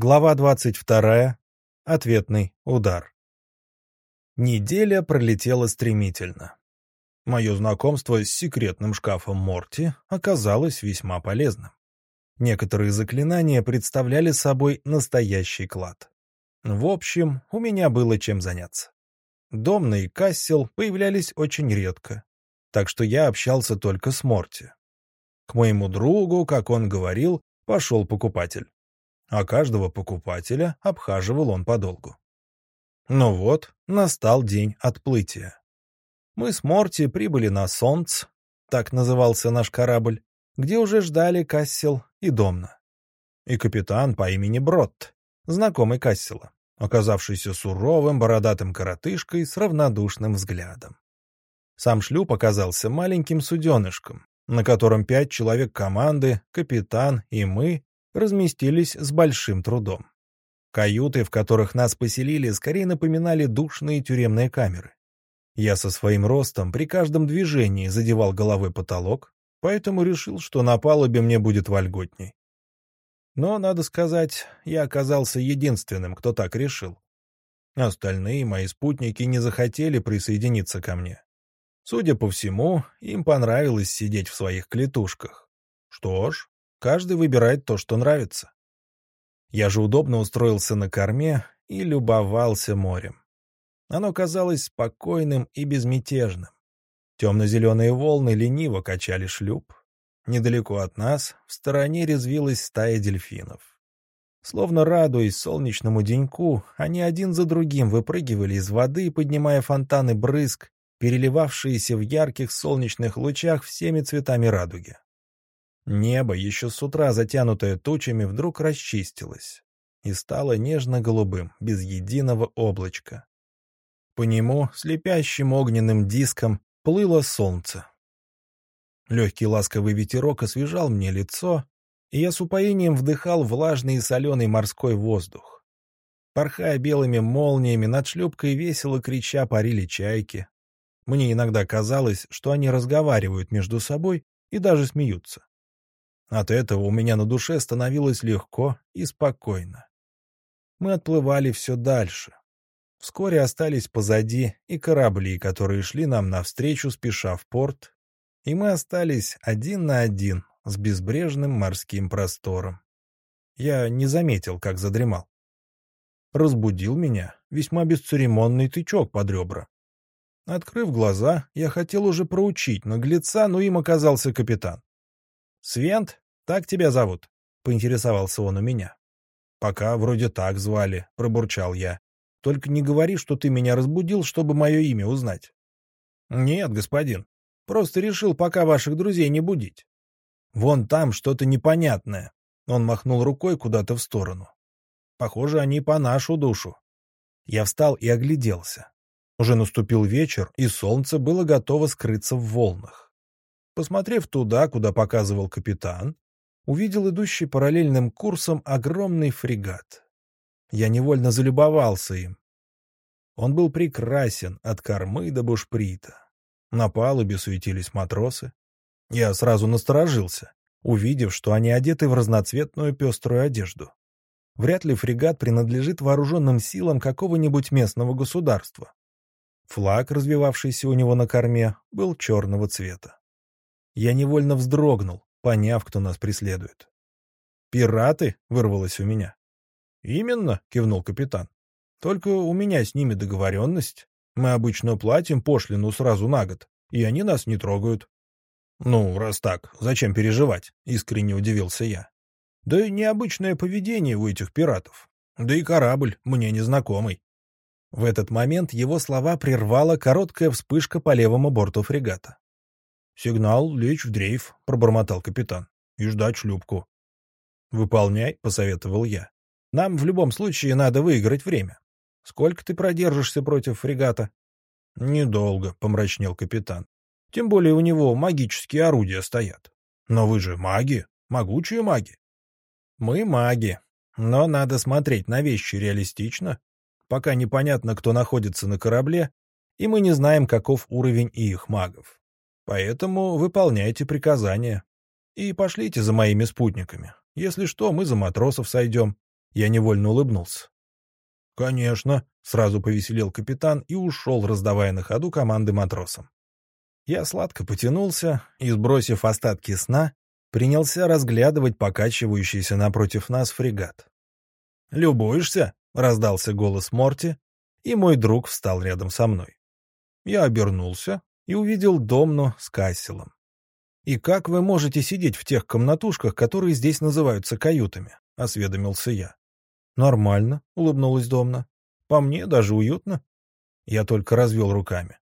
Глава 22. Ответный удар. Неделя пролетела стремительно. Мое знакомство с секретным шкафом Морти оказалось весьма полезным. Некоторые заклинания представляли собой настоящий клад. В общем, у меня было чем заняться. Домна и Кассел появлялись очень редко, так что я общался только с Морти. К моему другу, как он говорил, пошел покупатель а каждого покупателя обхаживал он подолгу. Ну вот, настал день отплытия. Мы с Морти прибыли на Солнц, так назывался наш корабль, где уже ждали Кассел и Домна. И капитан по имени Бротт, знакомый Кассела, оказавшийся суровым бородатым коротышкой с равнодушным взглядом. Сам шлюп оказался маленьким суденышком, на котором пять человек команды, капитан и мы разместились с большим трудом. Каюты, в которых нас поселили, скорее напоминали душные тюремные камеры. Я со своим ростом при каждом движении задевал головой потолок, поэтому решил, что на палубе мне будет вольготней. Но, надо сказать, я оказался единственным, кто так решил. Остальные мои спутники не захотели присоединиться ко мне. Судя по всему, им понравилось сидеть в своих клетушках. Что ж, Каждый выбирает то, что нравится. Я же удобно устроился на корме и любовался морем. Оно казалось спокойным и безмятежным. Темно-зеленые волны лениво качали шлюп. Недалеко от нас, в стороне резвилась стая дельфинов. Словно радуясь солнечному деньку, они один за другим выпрыгивали из воды, поднимая фонтаны брызг, переливавшиеся в ярких солнечных лучах всеми цветами радуги. Небо, еще с утра затянутое тучами, вдруг расчистилось и стало нежно-голубым, без единого облачка. По нему слепящим огненным диском плыло солнце. Легкий ласковый ветерок освежал мне лицо, и я с упоением вдыхал влажный и соленый морской воздух. Порхая белыми молниями, над шлюпкой весело крича парили чайки. Мне иногда казалось, что они разговаривают между собой и даже смеются. От этого у меня на душе становилось легко и спокойно. Мы отплывали все дальше. Вскоре остались позади и корабли, которые шли нам навстречу, спеша в порт, и мы остались один на один с безбрежным морским простором. Я не заметил, как задремал. Разбудил меня весьма бесцеремонный тычок под ребра. Открыв глаза, я хотел уже проучить наглеца, но им оказался капитан. «Свент, так тебя зовут?» — поинтересовался он у меня. «Пока вроде так звали», — пробурчал я. «Только не говори, что ты меня разбудил, чтобы мое имя узнать». «Нет, господин. Просто решил пока ваших друзей не будить. Вон там что-то непонятное». Он махнул рукой куда-то в сторону. «Похоже, они по нашу душу». Я встал и огляделся. Уже наступил вечер, и солнце было готово скрыться в волнах. Посмотрев туда, куда показывал капитан, увидел идущий параллельным курсом огромный фрегат. Я невольно залюбовался им. Он был прекрасен от кормы до бушприта. На палубе суетились матросы. Я сразу насторожился, увидев, что они одеты в разноцветную пеструю одежду. Вряд ли фрегат принадлежит вооруженным силам какого-нибудь местного государства. Флаг, развивавшийся у него на корме, был черного цвета. Я невольно вздрогнул, поняв, кто нас преследует. «Пираты?» — вырвалось у меня. «Именно», — кивнул капитан. «Только у меня с ними договоренность. Мы обычно платим пошлину сразу на год, и они нас не трогают». «Ну, раз так, зачем переживать?» — искренне удивился я. «Да и необычное поведение у этих пиратов. Да и корабль мне незнакомый». В этот момент его слова прервала короткая вспышка по левому борту фрегата. «Сигнал лечь в дрейф», — пробормотал капитан. «И ждать шлюпку». «Выполняй», — посоветовал я. «Нам в любом случае надо выиграть время. Сколько ты продержишься против фрегата?» «Недолго», — помрачнел капитан. «Тем более у него магические орудия стоят. Но вы же маги, могучие маги». «Мы маги, но надо смотреть на вещи реалистично, пока непонятно, кто находится на корабле, и мы не знаем, каков уровень их магов. Поэтому выполняйте приказания. И пошлите за моими спутниками. Если что, мы за матросов сойдем. Я невольно улыбнулся. «Конечно», — сразу повеселел капитан и ушел, раздавая на ходу команды матросам. Я сладко потянулся и, сбросив остатки сна, принялся разглядывать покачивающийся напротив нас фрегат. «Любуешься?» — раздался голос Морти, и мой друг встал рядом со мной. Я обернулся и увидел Домну с Касселом. «И как вы можете сидеть в тех комнатушках, которые здесь называются каютами?» — осведомился я. «Нормально», — улыбнулась Домна. «По мне даже уютно». Я только развел руками.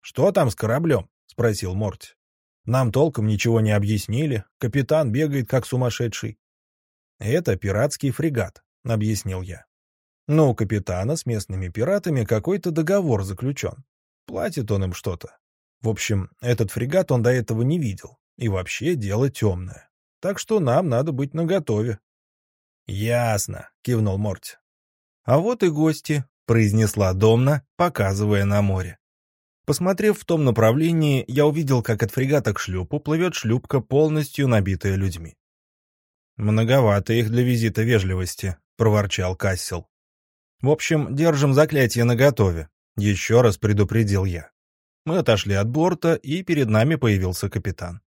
«Что там с кораблем?» — спросил Морти. «Нам толком ничего не объяснили. Капитан бегает как сумасшедший». «Это пиратский фрегат», — объяснил я. «Но у капитана с местными пиратами какой-то договор заключен. Платит он им что-то. В общем, этот фрегат он до этого не видел. И вообще дело темное. Так что нам надо быть наготове. «Ясно», — кивнул Морти. «А вот и гости», — произнесла Домна, показывая на море. Посмотрев в том направлении, я увидел, как от фрегата к шлюпу плывет шлюпка, полностью набитая людьми. «Многовато их для визита вежливости», — проворчал Кассел. «В общем, держим заклятие наготове», — еще раз предупредил я. Мы отошли от борта, и перед нами появился капитан.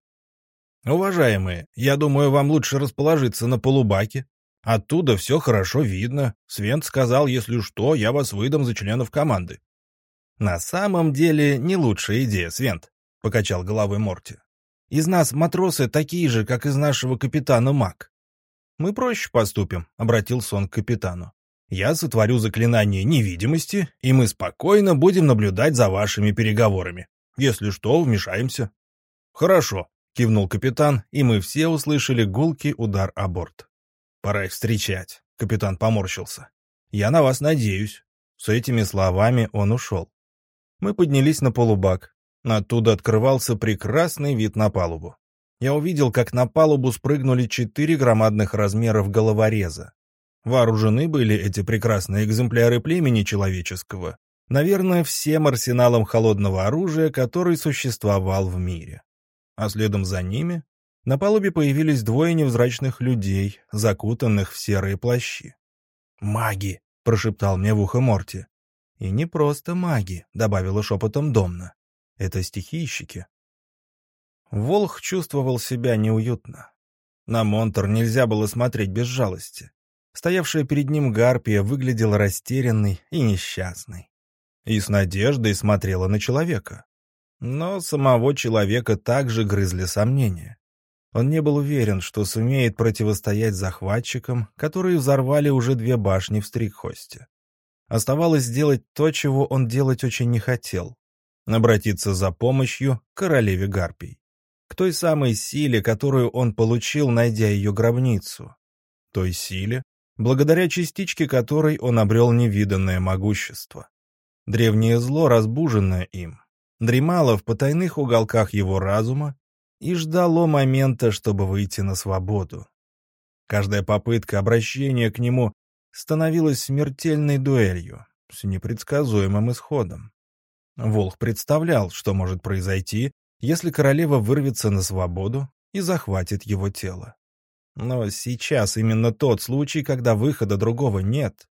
«Уважаемые, я думаю, вам лучше расположиться на полубаке», Оттуда все хорошо видно. Свент сказал, если что, я вас выдам за членов команды. На самом деле не лучшая идея, Свент, покачал головой Морти. Из нас матросы такие же, как из нашего капитана Мак. Мы проще поступим, обратился он к капитану. Я сотворю заклинание невидимости, и мы спокойно будем наблюдать за вашими переговорами. Если что, вмешаемся. Хорошо, кивнул капитан, и мы все услышали гулкий удар о борт. «Пора их встречать», — капитан поморщился. «Я на вас надеюсь». С этими словами он ушел. Мы поднялись на полубак. Оттуда открывался прекрасный вид на палубу. Я увидел, как на палубу спрыгнули четыре громадных размеров головореза. Вооружены были эти прекрасные экземпляры племени человеческого, наверное, всем арсеналом холодного оружия, который существовал в мире. А следом за ними на палубе появились двое невзрачных людей, закутанных в серые плащи. «Маги!» — прошептал мне в ухо Морти. «И не просто маги», — добавила шепотом Домна. «Это стихийщики». Волх чувствовал себя неуютно. На Монтер нельзя было смотреть без жалости. Стоявшая перед ним гарпия выглядела растерянной и несчастной. И с надеждой смотрела на человека. Но самого человека также грызли сомнения. Он не был уверен, что сумеет противостоять захватчикам, которые взорвали уже две башни в Стрикхосте. Оставалось сделать то, чего он делать очень не хотел — обратиться за помощью к королеве Гарпий, к той самой силе, которую он получил, найдя ее гробницу, той силе, благодаря частичке которой он обрел невиданное могущество. Древнее зло, разбуженное им, дремало в потайных уголках его разума и ждало момента, чтобы выйти на свободу. Каждая попытка обращения к нему становилась смертельной дуэлью с непредсказуемым исходом. Волх представлял, что может произойти, если королева вырвется на свободу и захватит его тело. Но сейчас именно тот случай, когда выхода другого нет.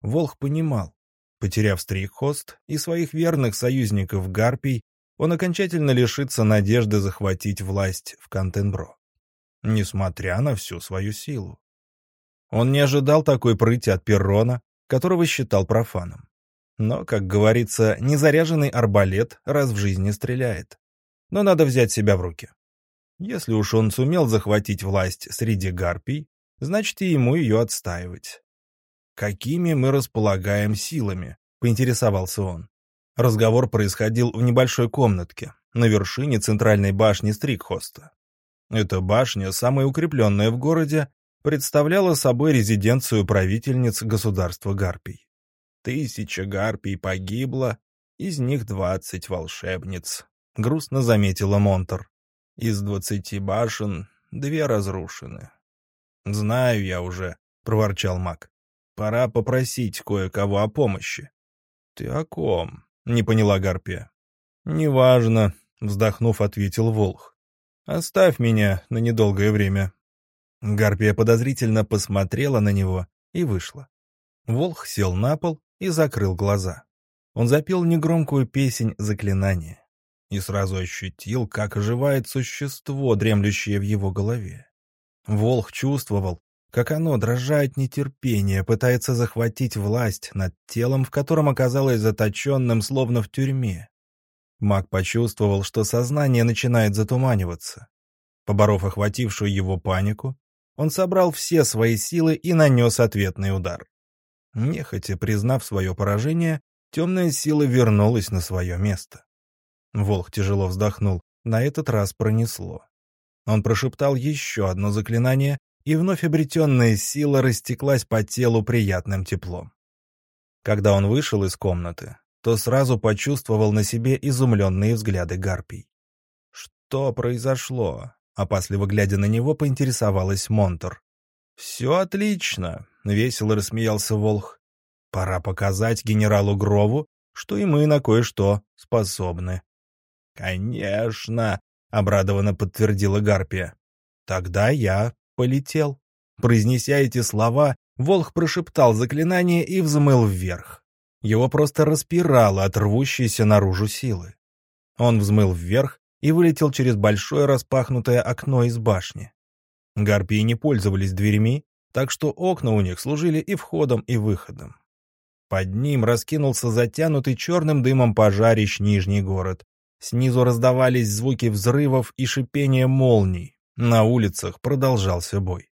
Волх понимал, потеряв Стрихост и своих верных союзников Гарпий, он окончательно лишится надежды захватить власть в Кантенбро, несмотря на всю свою силу. Он не ожидал такой прыти от Перрона, которого считал профаном. Но, как говорится, незаряженный арбалет раз в жизни стреляет. Но надо взять себя в руки. Если уж он сумел захватить власть среди гарпий, значит и ему ее отстаивать. «Какими мы располагаем силами?» — поинтересовался он. Разговор происходил в небольшой комнатке на вершине центральной башни Стрикхоста. Эта башня, самая укрепленная в городе, представляла собой резиденцию правительниц государства Гарпий. Тысяча Гарпий погибло, из них двадцать волшебниц, грустно заметила Монтер. Из двадцати башен две разрушены. «Знаю я уже», — проворчал маг. «Пора попросить кое-кого о помощи». «Ты о ком?» Не поняла Гарпия. «Неважно», — вздохнув, ответил Волх. «Оставь меня на недолгое время». Гарпия подозрительно посмотрела на него и вышла. Волх сел на пол и закрыл глаза. Он запел негромкую песнь заклинания и сразу ощутил, как оживает существо, дремлющее в его голове. Волх чувствовал, как оно, дрожа от пытается захватить власть над телом, в котором оказалось заточенным, словно в тюрьме. Маг почувствовал, что сознание начинает затуманиваться. Поборов охватившую его панику, он собрал все свои силы и нанес ответный удар. Нехотя признав свое поражение, темная сила вернулась на свое место. Волк тяжело вздохнул. На этот раз пронесло. Он прошептал еще одно заклинание, и вновь обретенная сила растеклась по телу приятным теплом. Когда он вышел из комнаты, то сразу почувствовал на себе изумленные взгляды гарпий. «Что произошло?» — опасливо глядя на него, поинтересовалась Монтер. «Все отлично», — весело рассмеялся Волх. «Пора показать генералу Грову, что и мы на кое-что способны». «Конечно», — обрадованно подтвердила Гарпия. «Тогда я полетел. Произнеся эти слова, Волх прошептал заклинание и взмыл вверх. Его просто распирало от рвущейся наружу силы. Он взмыл вверх и вылетел через большое распахнутое окно из башни. Гарпии не пользовались дверьми, так что окна у них служили и входом, и выходом. Под ним раскинулся затянутый черным дымом пожарищ Нижний город. Снизу раздавались звуки взрывов и шипения молний, на улицах продолжался бой.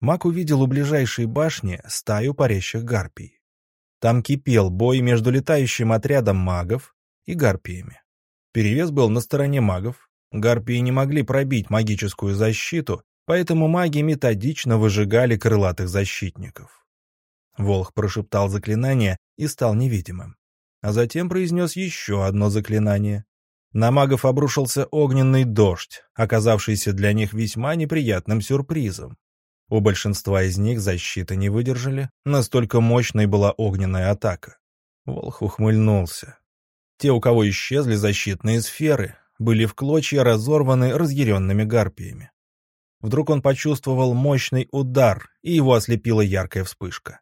Мак увидел у ближайшей башни стаю парящих гарпий. Там кипел бой между летающим отрядом магов и гарпиями. Перевес был на стороне магов. Гарпии не могли пробить магическую защиту, поэтому маги методично выжигали крылатых защитников. Волх прошептал заклинание и стал невидимым. А затем произнес еще одно заклинание. На магов обрушился огненный дождь, оказавшийся для них весьма неприятным сюрпризом. У большинства из них защиты не выдержали, настолько мощной была огненная атака. Волх ухмыльнулся. Те, у кого исчезли защитные сферы, были в клочья разорваны разъяренными гарпиями. Вдруг он почувствовал мощный удар, и его ослепила яркая вспышка.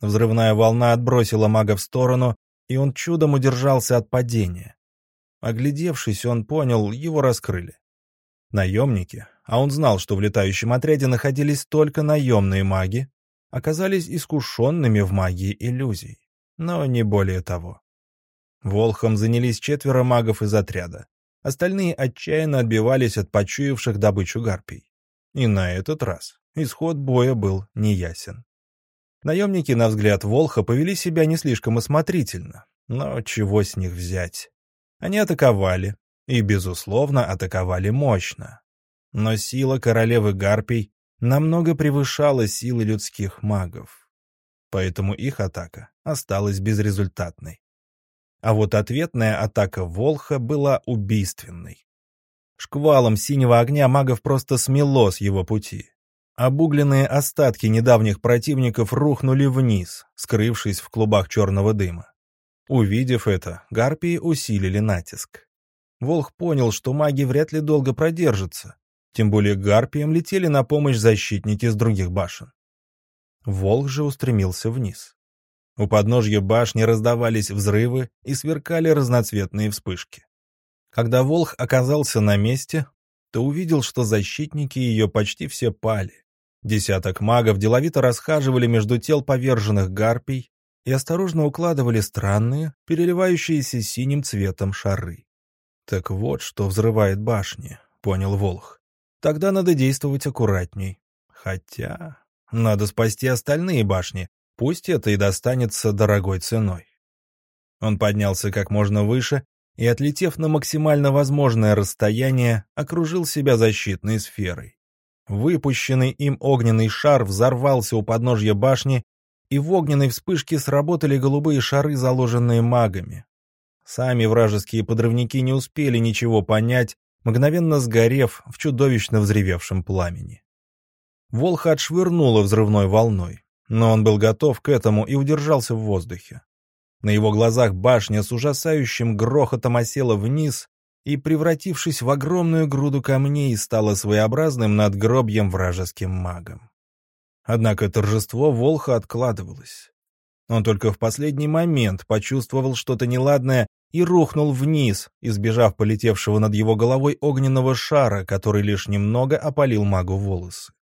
Взрывная волна отбросила мага в сторону, и он чудом удержался от падения. Оглядевшись, он понял, его раскрыли. Наемники, а он знал, что в летающем отряде находились только наемные маги, оказались искушенными в магии иллюзий, но не более того. Волхом занялись четверо магов из отряда. Остальные отчаянно отбивались от почуявших добычу гарпий. И на этот раз исход боя был неясен. Наемники, на взгляд Волха, повели себя не слишком осмотрительно, но чего с них взять? Они атаковали, и, безусловно, атаковали мощно. Но сила королевы Гарпий намного превышала силы людских магов. Поэтому их атака осталась безрезультатной. А вот ответная атака Волха была убийственной. Шквалом синего огня магов просто смело с его пути. Обугленные остатки недавних противников рухнули вниз, скрывшись в клубах черного дыма. Увидев это, гарпии усилили натиск. Волх понял, что маги вряд ли долго продержатся, тем более гарпиям летели на помощь защитники с других башен. Волх же устремился вниз. У подножья башни раздавались взрывы и сверкали разноцветные вспышки. Когда Волх оказался на месте, то увидел, что защитники ее почти все пали. Десяток магов деловито расхаживали между тел поверженных гарпий, и осторожно укладывали странные, переливающиеся синим цветом шары. «Так вот, что взрывает башни», — понял Волх. «Тогда надо действовать аккуратней. Хотя надо спасти остальные башни, пусть это и достанется дорогой ценой». Он поднялся как можно выше и, отлетев на максимально возможное расстояние, окружил себя защитной сферой. Выпущенный им огненный шар взорвался у подножья башни и в огненной вспышке сработали голубые шары, заложенные магами. Сами вражеские подрывники не успели ничего понять, мгновенно сгорев в чудовищно взревевшем пламени. Волха отшвырнуло взрывной волной, но он был готов к этому и удержался в воздухе. На его глазах башня с ужасающим грохотом осела вниз и, превратившись в огромную груду камней, стала своеобразным надгробьем вражеским магом. Однако торжество Волха откладывалось. Он только в последний момент почувствовал что-то неладное и рухнул вниз, избежав полетевшего над его головой огненного шара, который лишь немного опалил магу волосы.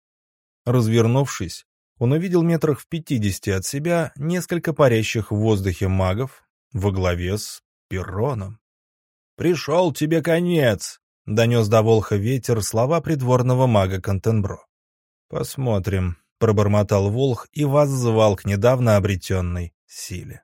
Развернувшись, он увидел метрах в пятидесяти от себя несколько парящих в воздухе магов во главе с Перроном. «Пришел тебе конец!» — донес до Волха ветер слова придворного мага Контенбро. «Посмотрим», — пробормотал Волх и воззвал к недавно обретенной силе.